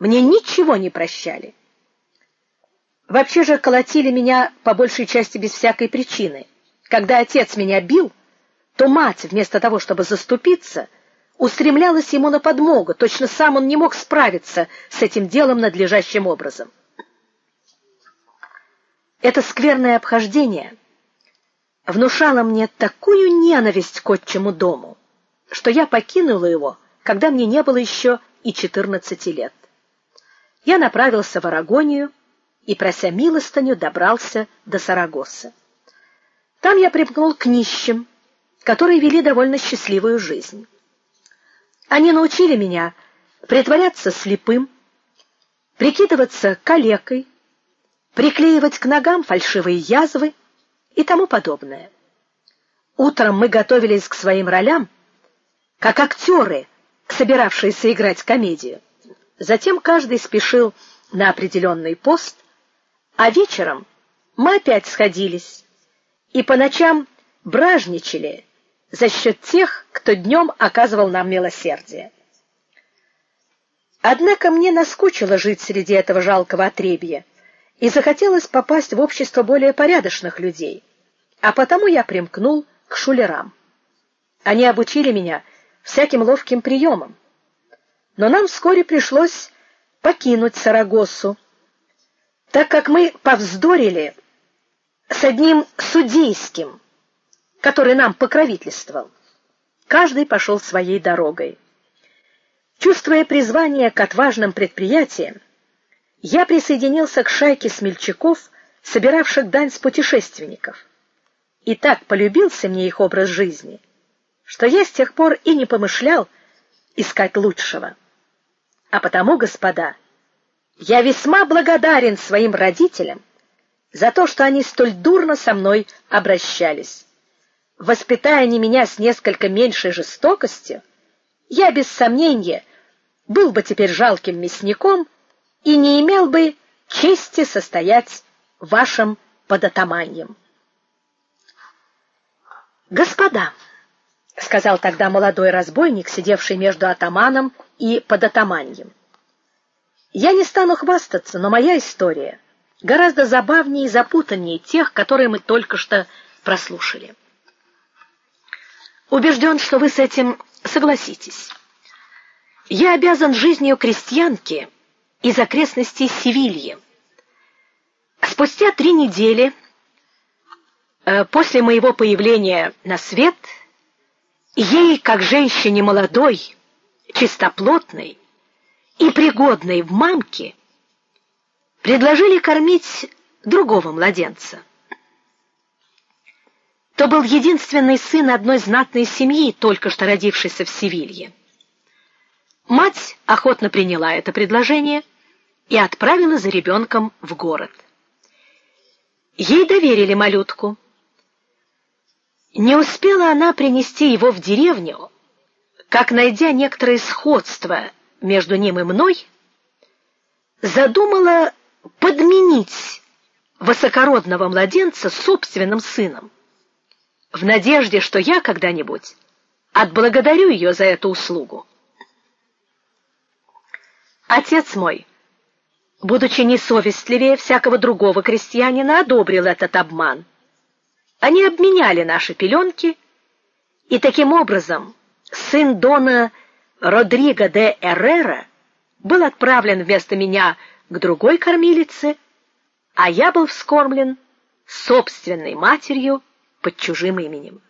мне ничего не прощали. Вообще же колотили меня по большей части без всякой причины. Когда отец меня бил, то мать, вместо того, чтобы заступиться, устремлялась ему на подмогу, точно сам он не мог справиться с этим делом надлежащим образом. Это скверное обхождение внушало мне такую ненависть к отчему дому, что я покинула его, когда мне не было еще и четырнадцати лет. Я направился в Арагонию и, прося милостыню, добрался до Сарагосы. Там я примкнул к нищим, которые вели довольно счастливую жизнь. Они научили меня притворяться слепым, прикидываться калекой, приклеивать к ногам фальшивые язвы и тому подобное. Утром мы готовились к своим ролям, как актеры, собиравшиеся играть комедию. Затем каждый спешил на определенный пост, а вечером мы опять сходились и по ночам бражничали за счет тех, кто днем оказывал нам милосердие. Однако мне наскучило жить среди этого жалкого отребья, и захотелось попасть в общество более порядочных людей, а потому я примкнул к шулерам. Они обучили меня всяким ловким приемам. Но нам вскоре пришлось покинуть Сарагоссу, так как мы повздорили с одним судейским, который нам покровительствовал. Каждый пошел своей дорогой. Чувствуя призвание к отважным предприятиям, я присоединился к шайке смельчаков, собиравших дань с путешественников. И так полюбился мне их образ жизни, что я с тех пор и не помышлял искать лучшего. А потому, господа, я весьма благодарен своим родителям за то, что они столь дурно со мной обращались. Воспитая они меня с несколько меньшей жестокостью, я без сомнения был бы теперь жалким мясником и не имел бы чести состоять вашим податаманьем. Господа, сказал тогда молодой разбойник, сидевший между атаманом и податаманьем. Я не стану хвастаться, но моя история гораздо забавнее и запутаннее тех, которые мы только что прослушали. Убежден, что вы с этим согласитесь. Я обязан жизнью крестьянки из окрестностей Севильи. Спустя три недели э, после моего появления на свет ей, как женщине молодой, чистоплотной и пригодной в мамке, предложили кормить другого младенца. То был единственный сын одной знатной семьи, только что родившейся в Севилье. Мать охотно приняла это предложение и отправила за ребенком в город. Ей доверили малютку. Не успела она принести его в деревню, как найдя некоторое сходство между ним и мной, задумала подменить высокородного младенца собственным сыном в надежде, что я когда-нибудь отблагодарю ее за эту услугу. Отец мой, будучи несовестливее всякого другого крестьянина, одобрил этот обман. Они обменяли наши пеленки, и таким образом сын дона Родриго де Эррера был отправлен вместо меня к другой кормилице, а я был вскормлен собственной матерью под чужим именем.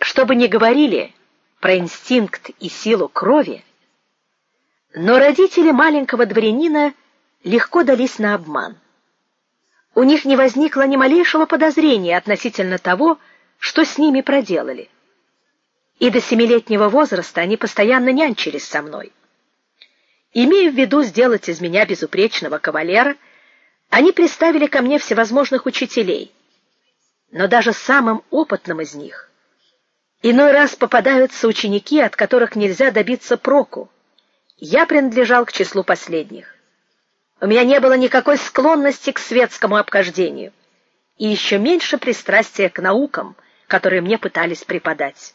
Что бы ни говорили про инстинкт и силу крови, но родители маленького дворянина легко дались на обман. У них не возникло ни малейшего подозрения относительно того, что с ними проделали. И до семилетнего возраста они постоянно нянчились со мной. Имея в виду сделать из меня безупречного кавалера, они приставили ко мне всевозможных учителей но даже самым опытным из них. Иной раз попадаются ученики, от которых нельзя добиться проку. Я принадлежал к числу последних. У меня не было никакой склонности к светскому обхождению и еще меньше пристрастия к наукам, которые мне пытались преподать.